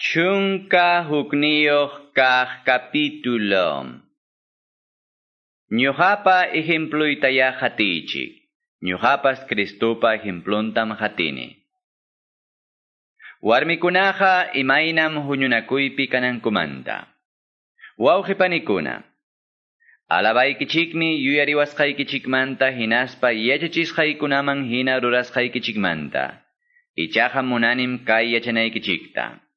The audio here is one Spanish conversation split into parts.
Chunka hukniyoh kah capítulo. Ñuhapa ejemploitaya hatichik. Ñuhapas Cristupa ejemplontam hatini. Warmikunaha imainam huñunakuypi kanankumanta. Wawqipanikuna. Alabaykichikmi yuyariwasqaykichikmanta hinaspa yachachisqaykunaman hina rurasqaykichikmanta. Ichaqa munanim kay yachanaykichikta.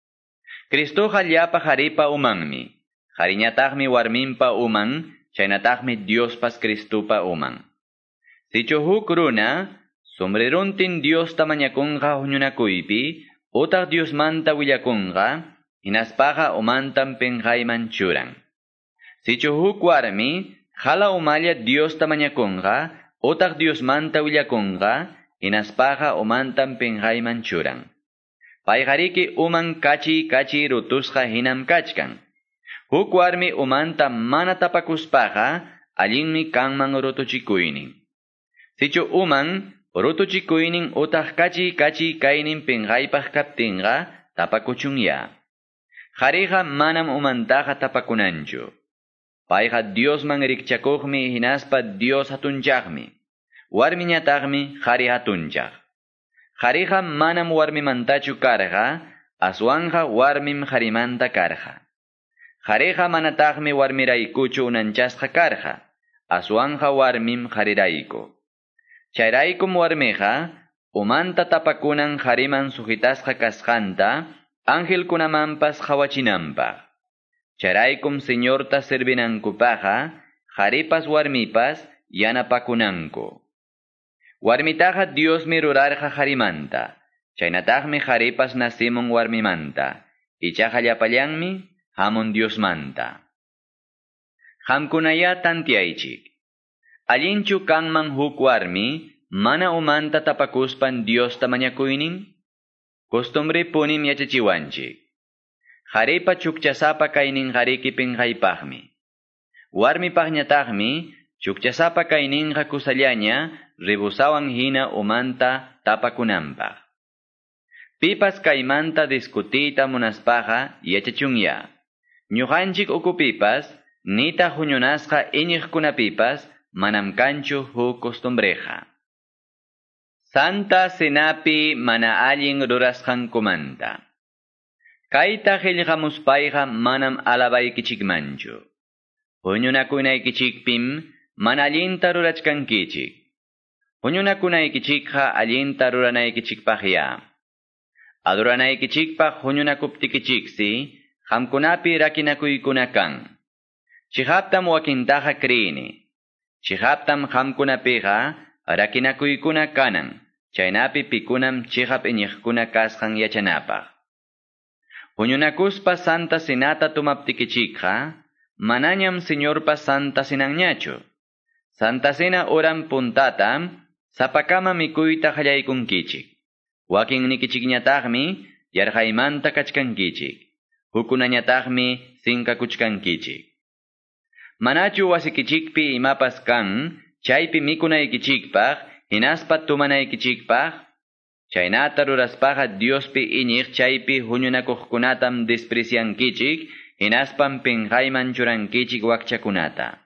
Cristoqa llapa qharipa umanmi. Qhariñataqmi warminpa uman, chaynataqmi Diospas Cristupa uman. Sichu huk runa, sombreruntin Diosta mañakunqa huñunakuypi, utaq Diosmanta willakunqa, hinaspaqa umantam penqayman churan. Sichu huk warmi, hala umalla Diosta mañakunqa, utaq Diosmanta willakunqa, hinaspaqa umantam penqayman churan. Payqariki uman kachi kachi rutusqa hinam kachkan. Huk warmi umanta mana tapakuspaqa allinmi kanman rutuchikuynin. Sichu uman rutuchikuynin utaq kachi kachi kaynin pinqaypaq tapakuchunya. Qhariqa manam umantaqa tapakunanchu. Payqa Diosman rikchakuqmi hinaspa Dios hatunchaqmi. Warmiñataqmi qhari. Qhariqa manam warmimantachu karqa, aswanja warmim qarimanta karqa. Qhariqa manataqmi warmiraykuchu unanchasqa karqa, aswanja warmim qarirayku. Chayraykum warmiqa, umanta tapakunan qhariman sujitasqa kasqanta, angelkunamanpas qhawachinanpaq. Chayraykum señorta servinankupaqa, qharipas warmipas yanapakunanku. Warmitaqa Diosmi rurarqa qarimanta. Chaynataqmi qharipas nasimun warmimanta. Ichaqa llapallanmi hamun Diosmanta. Qamkunaya tantiaychik. Allinchu kanman huk warmi, mana umanta tapakuspan Diosta mañakuynin? Costumbre punim yachachiwanchik. Qharipa chukchasapa kaynin qariki pinqaypaqmi. Warmipaqñataqmi chukchasapa kayninqa kusallaña ribusawan hina umanta tapakunanpaq. Pipas kaymanta discutita munaspaqa yachachunya. Ñuqanchik ukupipas, nita huñunasqa iñiqkunapipas, manam kanchu huk costumbreja. Santa Senapi mana allin rurasqankumanta. Kayta qillqamuspayqa manam alabaykichikmanchu. Huñunakunaykichikpim mana allinta rurachkankichik. Huñunakunaykichikqa allinta ruranaykichikpaqya. Aduranaykichikpaq huñunakuptikichiksi, qamkunapi rakinakuykuna kan. Chihaptam wakintaqa kriini. Chihaptam qamkunapiqa rakinakuykuna kanan. Chaynapi pikunam chihap iñiqkuna kasqan yachanapaq. Huñunakuspa Santa Sinata tumaptikichikqa, manañam Señorpa Santa Sinanñachu. Santa Sina oran puntatam, sapakama mikuyta qallaykunkichik. Wakin nikichikñataqmi yarqaymanta kachkankichik. Hukunañataqmi sinkakuchkankichik. Manachu wasikichikpi imapas kan, chaypi mikunaykichikpaq, hinaspa tumanaykichikpaq, chaynata ruraspaqa Diospi iñiq chaypi huñunakuqkunatam despreciankichik, hinaspam pinqayman churankichik wakchakunata.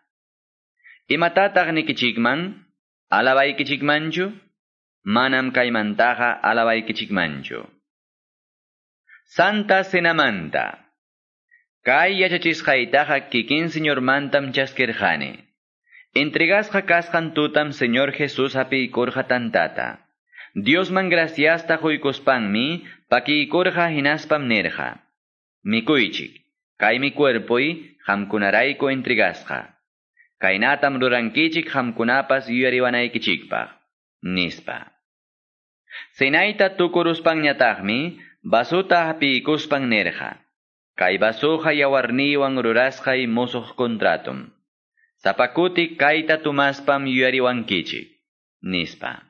Imatataq nikichikman, alabaykichikmanchu, manam kaymantaqa alabaykichikmanchu. Santa Senamanta. Kay yachachisqaytaqa kikin Señor mantam chaskirqani. Entregasqa kasqan tutam Señor Jesús apiykurqa tantata. Diosman graciasta quykuspanmi pakiykurqa hinaspam nirqa. Mikuychik, kay mi cuerpoy qamkunarayku entregasqa. Kaynatam rurankichik qamkunapas yuyariwanaykichikpaq. Nispa. Sinayta tukuruspanñataqmi basuta hapiykuspan nirqa. Kay basuqa yawarniwan rurasqay musuq kontratum. Sapakuti kayta tumaspam yuyariwankichik. Nispa.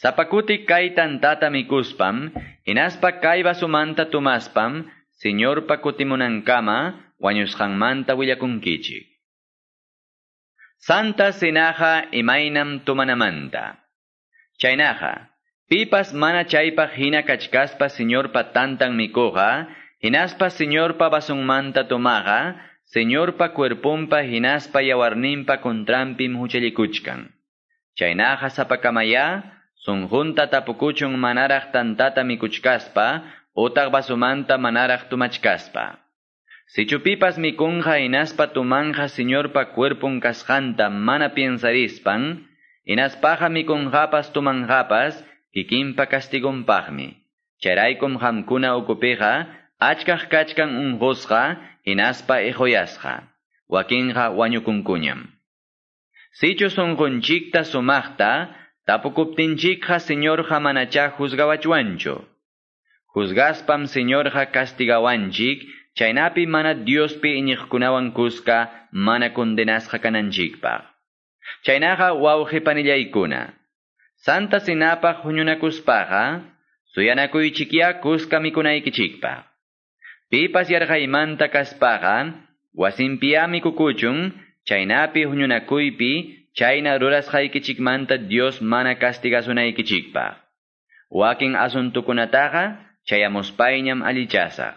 Sapakuti kay tantata mikuspam, hinaspa kay basumanta tumaspam, Señor pakutimunankama, wañusqanmanta willakunkichik. Santa Sinaja imaynam tumanamanta. Chaynaja, pipas mana chaypaq hina kachkaspa Señor patantan mikuqa, Hinaspa señorpa basunmanta tomaga, señorpa cuerpumpa hinaspa yawarninpa contrampim huchalikuchkan. Chaynaja sapakamaya, sunjunta tapukuchun manaraj tantata mikuchkaspa, utaq basumanta manaraj tumachkaspa. Sichupipas mikunja inaspa tumanja señorpa cuerpun kasjanta mana piensarispan, inaspaja mikunjapas tumanjapas, kikinpa castigunpaqmi. Charaykum hamkuna ukupiqa, achkaq kachkan unqusqa, inaspa ejoyasqa. Wakinqa wañukunkuñam. Sichu sunqunchikta sumaqta, Tapukuptinchikqa señorja manacha juzgawachuancho. Juzgaspam señorja castigawanchik, chaynapi mana Diospi iñiqkunawan kuska mana condenasqa kananchikpaq. Chaynaqa wawqipanillaykuna. Santa sinapaq huñunakuspaqa, suyanakuychikya kuska mikunaykichikpaq. Pipas yarqaymanta kaspaqa, wasinpiyami kukuchun, chaynapi huñunakuypi Chayna rurasqaykichikmanta Dios mana castigasunaykichikpaq. Wakin asuntukunataqa chayamuspayñam alichasaq.